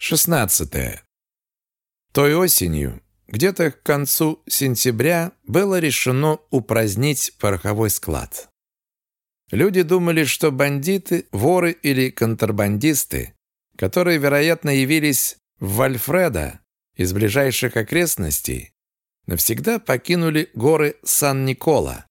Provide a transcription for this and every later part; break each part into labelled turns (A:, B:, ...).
A: 16. Той осенью, где-то к концу сентября, было решено упразднить пороховой склад. Люди думали, что бандиты, воры или контрабандисты, которые, вероятно, явились в Вальфреда из ближайших окрестностей, навсегда покинули горы Сан-Никола.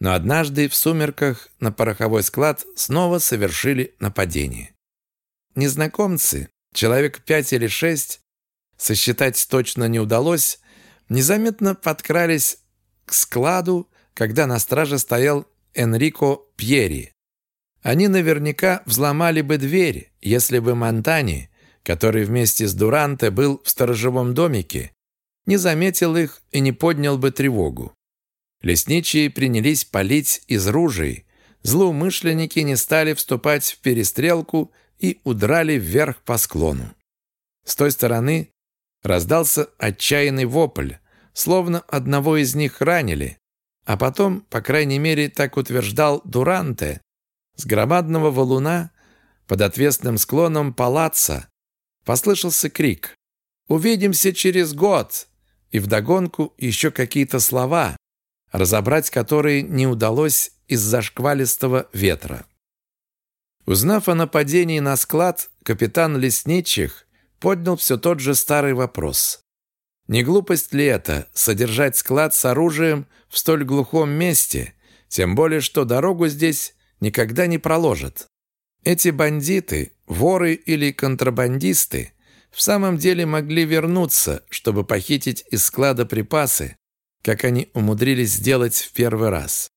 A: Но однажды в сумерках на пороховой склад снова совершили нападение. Незнакомцы, человек пять или шесть, сосчитать точно не удалось, незаметно подкрались к складу, когда на страже стоял Энрико Пьери. Они наверняка взломали бы дверь, если бы Монтани, который вместе с Дуранте был в сторожевом домике, не заметил их и не поднял бы тревогу. Лесничие принялись палить из ружей, злоумышленники не стали вступать в перестрелку и удрали вверх по склону. С той стороны раздался отчаянный вопль, словно одного из них ранили, а потом, по крайней мере, так утверждал Дуранте, с громадного валуна под отвесным склоном палаца послышался крик «Увидимся через год!» и вдогонку еще какие-то слова, разобрать которые не удалось из-за шквалистого ветра. Узнав о нападении на склад, капитан Лесничих поднял все тот же старый вопрос. Не глупость ли это – содержать склад с оружием в столь глухом месте, тем более что дорогу здесь никогда не проложат? Эти бандиты, воры или контрабандисты в самом деле могли вернуться, чтобы похитить из склада припасы, как они умудрились сделать в первый раз.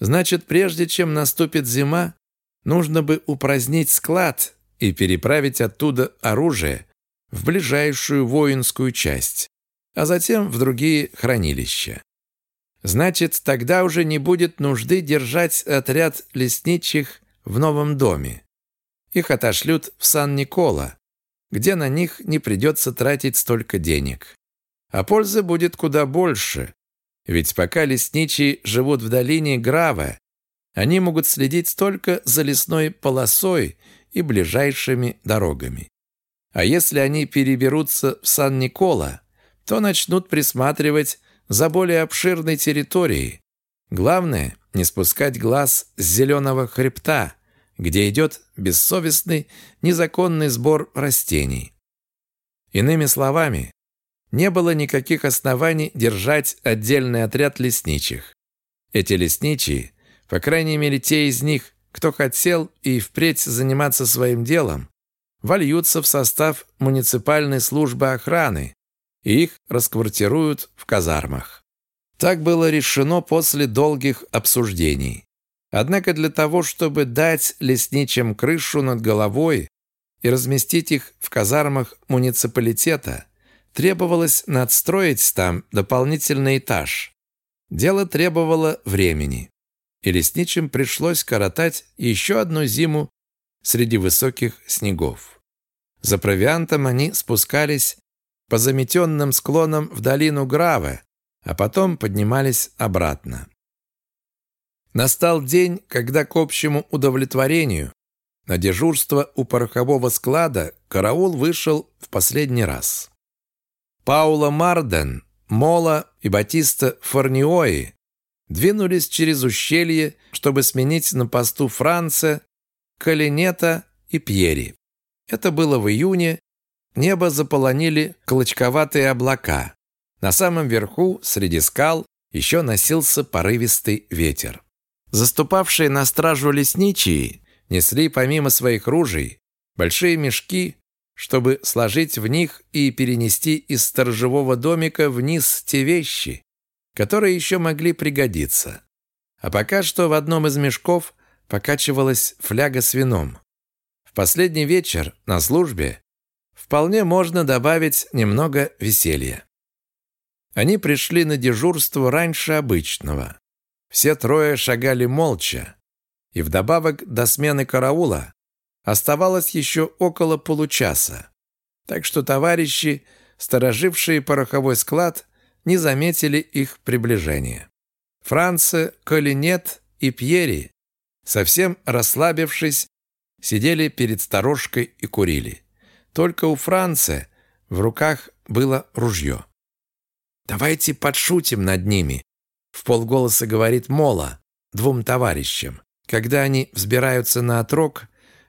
A: Значит, прежде чем наступит зима, Нужно бы упразднить склад и переправить оттуда оружие в ближайшую воинскую часть, а затем в другие хранилища. Значит, тогда уже не будет нужды держать отряд лесничих в новом доме. Их отошлют в Сан-Никола, где на них не придется тратить столько денег. А пользы будет куда больше, ведь пока лесничие живут в долине Грава они могут следить только за лесной полосой и ближайшими дорогами. А если они переберутся в Сан-Никола, то начнут присматривать за более обширной территорией. Главное – не спускать глаз с зеленого хребта, где идет бессовестный, незаконный сбор растений. Иными словами, не было никаких оснований держать отдельный отряд лесничих. Эти лесничие по крайней мере, те из них, кто хотел и впредь заниматься своим делом, вольются в состав муниципальной службы охраны, и их расквартируют в казармах. Так было решено после долгих обсуждений. Однако для того, чтобы дать лесничим крышу над головой и разместить их в казармах муниципалитета, требовалось надстроить там дополнительный этаж. Дело требовало времени и лесничим пришлось коротать еще одну зиму среди высоких снегов. За провиантом они спускались по заметенным склонам в долину Граве, а потом поднимались обратно. Настал день, когда к общему удовлетворению на дежурство у порохового склада караул вышел в последний раз. Паула Марден, Мола и Батиста Форниои двинулись через ущелье, чтобы сменить на посту Франца, Калинета и Пьери. Это было в июне, небо заполонили клочковатые облака. На самом верху, среди скал, еще носился порывистый ветер. Заступавшие на стражу лесничие несли помимо своих ружей большие мешки, чтобы сложить в них и перенести из сторожевого домика вниз те вещи, которые еще могли пригодиться. А пока что в одном из мешков покачивалась фляга с вином. В последний вечер на службе вполне можно добавить немного веселья. Они пришли на дежурство раньше обычного. Все трое шагали молча, и вдобавок до смены караула оставалось еще около получаса. Так что товарищи, сторожившие пороховой склад, не заметили их приближения. Франце, Колинет и Пьери, совсем расслабившись, сидели перед сторожкой и курили. Только у Франца в руках было ружье. «Давайте подшутим над ними», — в полголоса говорит Мола двум товарищам, когда они взбираются на отрог,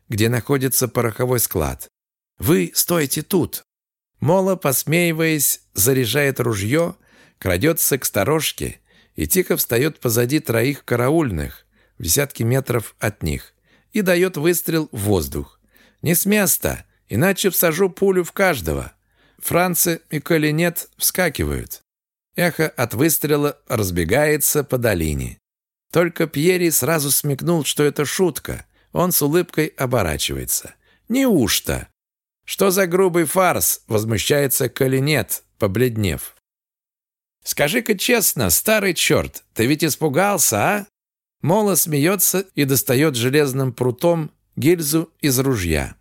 A: где находится пороховой склад. «Вы стойте тут!» Мола, посмеиваясь, заряжает ружье, крадется к сторожке и тихо встает позади троих караульных, в десятки метров от них, и дает выстрел в воздух. «Не с места, иначе всажу пулю в каждого». Францы и коли нет, вскакивают. Эхо от выстрела разбегается по долине. Только Пьери сразу смекнул, что это шутка. Он с улыбкой оборачивается. «Неужто?» «Что за грубый фарс?» — возмущается Калинет, побледнев. «Скажи-ка честно, старый черт, ты ведь испугался, а?» Мола смеется и достает железным прутом гильзу из ружья.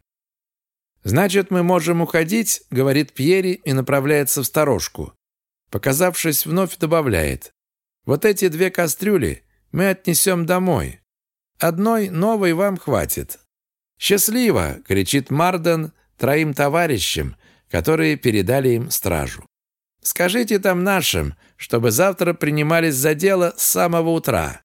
A: «Значит, мы можем уходить», — говорит Пьери и направляется в сторожку. Показавшись, вновь добавляет. «Вот эти две кастрюли мы отнесем домой. Одной новой вам хватит». «Счастливо!» — кричит Марден троим товарищам, которые передали им стражу. «Скажите там нашим, чтобы завтра принимались за дело с самого утра.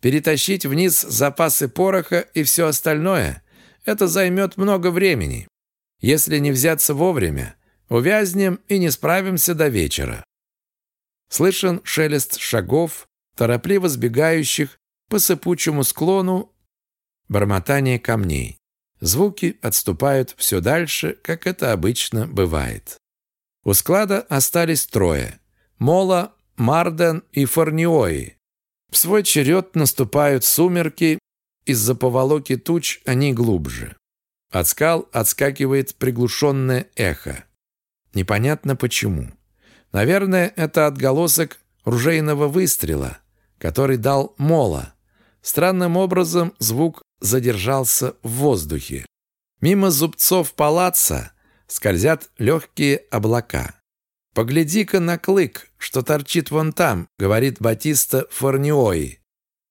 A: Перетащить вниз запасы пороха и все остальное – это займет много времени. Если не взяться вовремя, увязнем и не справимся до вечера. Слышен шелест шагов, торопливо сбегающих по сыпучему склону, бормотание камней. Звуки отступают все дальше, как это обычно бывает. У склада остались трое – Мола, Марден и Форниои. В свой черед наступают сумерки, из-за поволоки туч они глубже. От скал отскакивает приглушенное эхо. Непонятно почему. Наверное, это отголосок ружейного выстрела, который дал Мола. Странным образом звук задержался в воздухе. Мимо зубцов палаца скользят легкие облака. «Погляди-ка на клык, что торчит вон там», — говорит Батиста Форниои,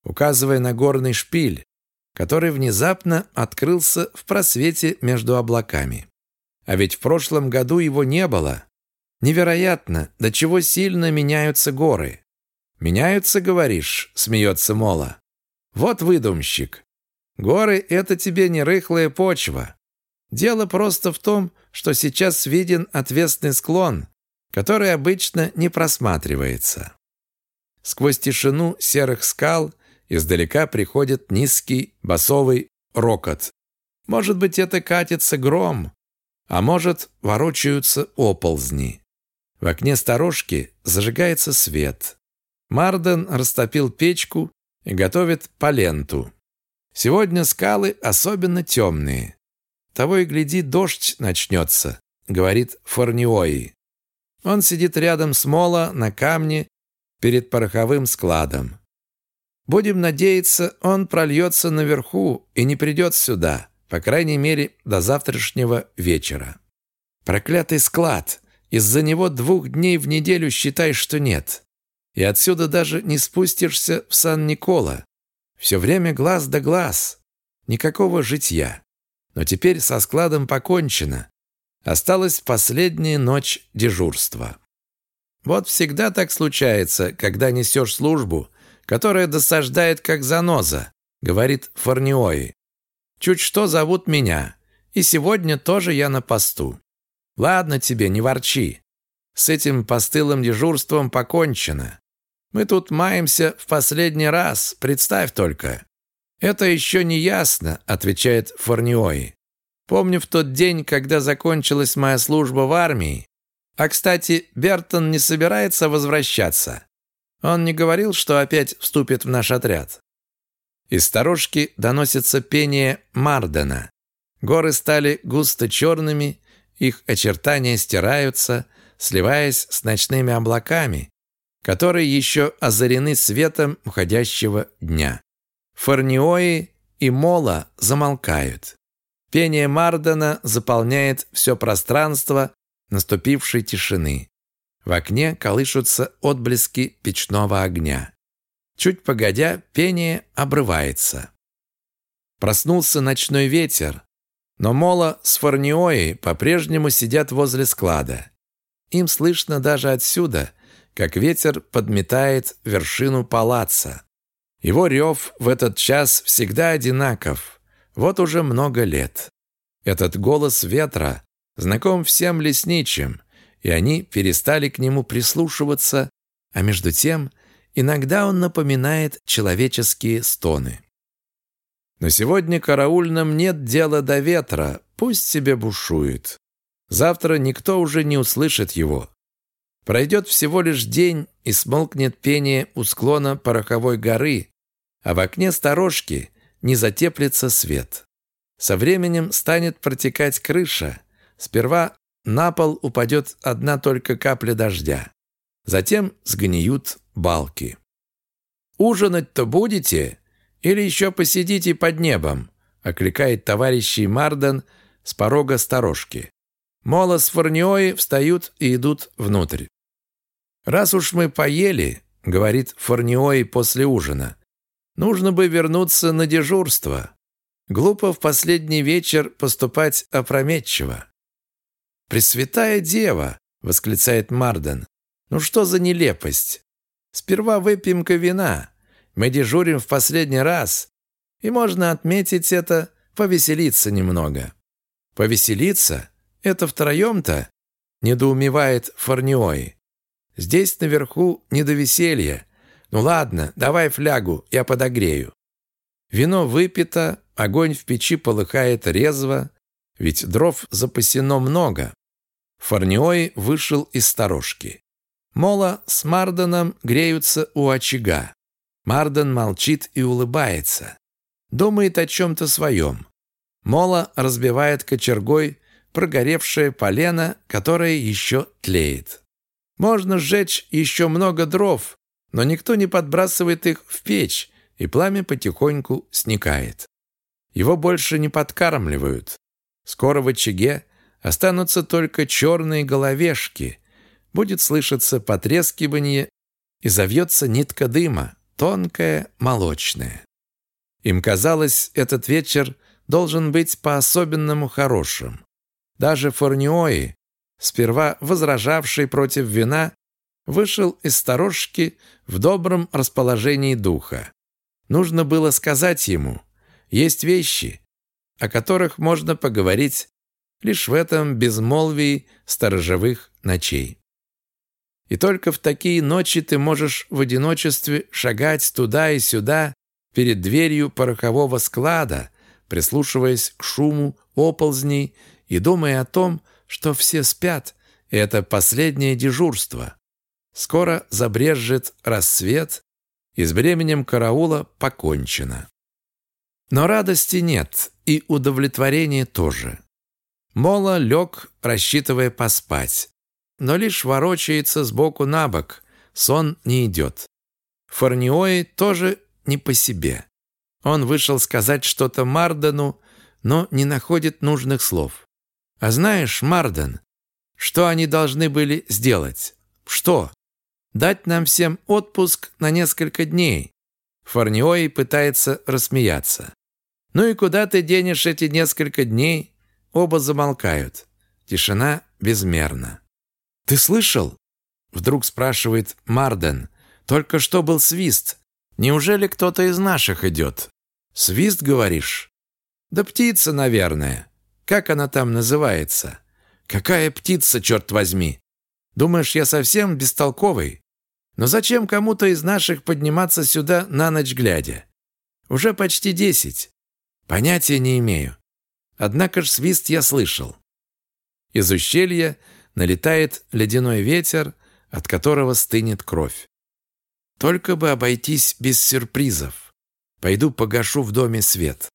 A: указывая на горный шпиль, который внезапно открылся в просвете между облаками. А ведь в прошлом году его не было. Невероятно, до чего сильно меняются горы. «Меняются, говоришь?» — смеется Мола. «Вот выдумщик. Горы — это тебе не рыхлая почва. Дело просто в том, что сейчас виден отвесный склон, который обычно не просматривается. Сквозь тишину серых скал издалека приходит низкий басовый рокот. Может быть, это катится гром, а может, ворочаются оползни. В окне сторожки зажигается свет. Марден растопил печку и готовит поленту. Сегодня скалы особенно темные. Того и гляди, дождь начнется, говорит Форниои. Он сидит рядом с Мола на камне перед пороховым складом. Будем надеяться, он прольется наверху и не придет сюда, по крайней мере, до завтрашнего вечера. Проклятый склад! Из-за него двух дней в неделю считай, что нет. И отсюда даже не спустишься в Сан-Никола. Все время глаз да глаз. Никакого житья. Но теперь со складом покончено. Осталась последняя ночь дежурства. Вот всегда так случается, когда несешь службу, которая досаждает как заноза, говорит Форниои. Чуть что зовут меня, и сегодня тоже я на посту. Ладно тебе, не ворчи. С этим постылым дежурством покончено. Мы тут маемся в последний раз, представь только. Это еще не ясно, отвечает Форниои. Помню в тот день, когда закончилась моя служба в армии. А, кстати, Бертон не собирается возвращаться. Он не говорил, что опять вступит в наш отряд. Из сторожки доносится пение Мардена. Горы стали густо черными, их очертания стираются, сливаясь с ночными облаками, которые еще озарены светом уходящего дня. Фарниои и Мола замолкают. Пение Мардена заполняет все пространство наступившей тишины. В окне колышутся отблески печного огня. Чуть погодя, пение обрывается. Проснулся ночной ветер, Но Мола с Фарниоей по-прежнему сидят возле склада. Им слышно даже отсюда, как ветер подметает вершину палаца. Его рев в этот час всегда одинаков, вот уже много лет. Этот голос ветра знаком всем лесничим, и они перестали к нему прислушиваться, а между тем иногда он напоминает человеческие стоны. Но сегодня караульным нет дела до ветра, пусть себе бушует. Завтра никто уже не услышит его. Пройдет всего лишь день, и смолкнет пение у склона пороховой горы, а в окне сторожки не затеплится свет. Со временем станет протекать крыша. Сперва на пол упадет одна только капля дождя. Затем сгниют балки. «Ужинать-то будете? Или еще посидите под небом?» окликает товарищей Марден с порога сторожки. Мола с Форниои встают и идут внутрь. «Раз уж мы поели», — говорит Форниои после ужина, «нужно бы вернуться на дежурство. Глупо в последний вечер поступать опрометчиво». «Пресвятая дева!» — восклицает Марден. «Ну что за нелепость? Сперва выпьем-ка вина. Мы дежурим в последний раз, и можно отметить это, повеселиться немного». «Повеселиться? Это втроем-то?» — недоумевает Фарниой. Здесь наверху не до веселья. Ну ладно, давай флягу, я подогрею. Вино выпито, огонь в печи полыхает резво, ведь дров запасено много. Фарниой вышел из сторожки. Мола с Марденом греются у очага. Марден молчит и улыбается. Думает о чем-то своем. Мола разбивает кочергой прогоревшее полено, которое еще тлеет. Можно сжечь еще много дров, но никто не подбрасывает их в печь, и пламя потихоньку сникает. Его больше не подкармливают. Скоро в очаге останутся только черные головешки. Будет слышаться потрескивание и завьется нитка дыма, тонкая, молочная. Им казалось, этот вечер должен быть по-особенному хорошим. Даже Форниои, сперва возражавший против вина, вышел из сторожки в добром расположении духа. Нужно было сказать ему, есть вещи, о которых можно поговорить лишь в этом безмолвии сторожевых ночей. И только в такие ночи ты можешь в одиночестве шагать туда и сюда перед дверью порохового склада, прислушиваясь к шуму оползней и думая о том, что все спят, и это последнее дежурство. Скоро забрежет рассвет, и с бременем караула покончено. Но радости нет, и удовлетворения тоже. Мола лег, рассчитывая поспать, но лишь ворочается сбоку на бок, сон не идет. Фарниои тоже не по себе. Он вышел сказать что-то Мардену, но не находит нужных слов. А знаешь, Марден, что они должны были сделать? Что? Дать нам всем отпуск на несколько дней. Фарниой пытается рассмеяться. Ну и куда ты денешь эти несколько дней? Оба замолкают. Тишина безмерна. Ты слышал? Вдруг спрашивает Марден. Только что был свист. Неужели кто-то из наших идет? Свист, говоришь? Да птица, наверное. Как она там называется? Какая птица, черт возьми? Думаешь, я совсем бестолковый? Но зачем кому-то из наших подниматься сюда на ночь глядя? Уже почти десять. Понятия не имею. Однако ж свист я слышал. Из ущелья налетает ледяной ветер, от которого стынет кровь. Только бы обойтись без сюрпризов. Пойду погашу в доме свет.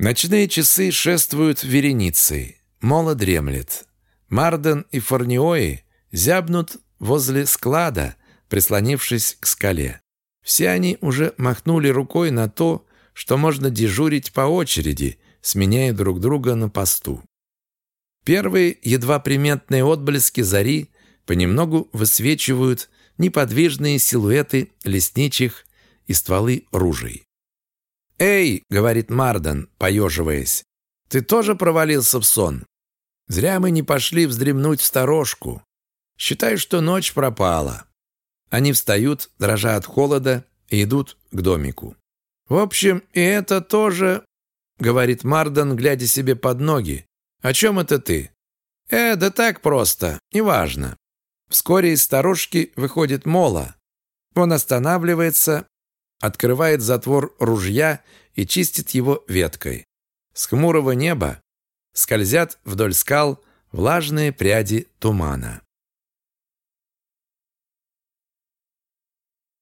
A: Ночные часы шествуют вереницей. Мола дремлет. Марден и Форниои зябнут возле склада, прислонившись к скале. Все они уже махнули рукой на то, что можно дежурить по очереди, сменяя друг друга на посту. Первые едва приметные отблески зари понемногу высвечивают неподвижные силуэты лесничих и стволы ружей. «Эй!» — говорит Марден, поеживаясь. Ты тоже провалился в сон? Зря мы не пошли вздремнуть в сторожку. Считай, что ночь пропала. Они встают, дрожа от холода, и идут к домику. В общем, и это тоже, говорит Мардан, глядя себе под ноги. О чем это ты? Э, да так просто, неважно. Вскоре из сторожки выходит Мола. Он останавливается, открывает затвор ружья и чистит его веткой. С хмурого неба скользят вдоль скал влажные пряди тумана.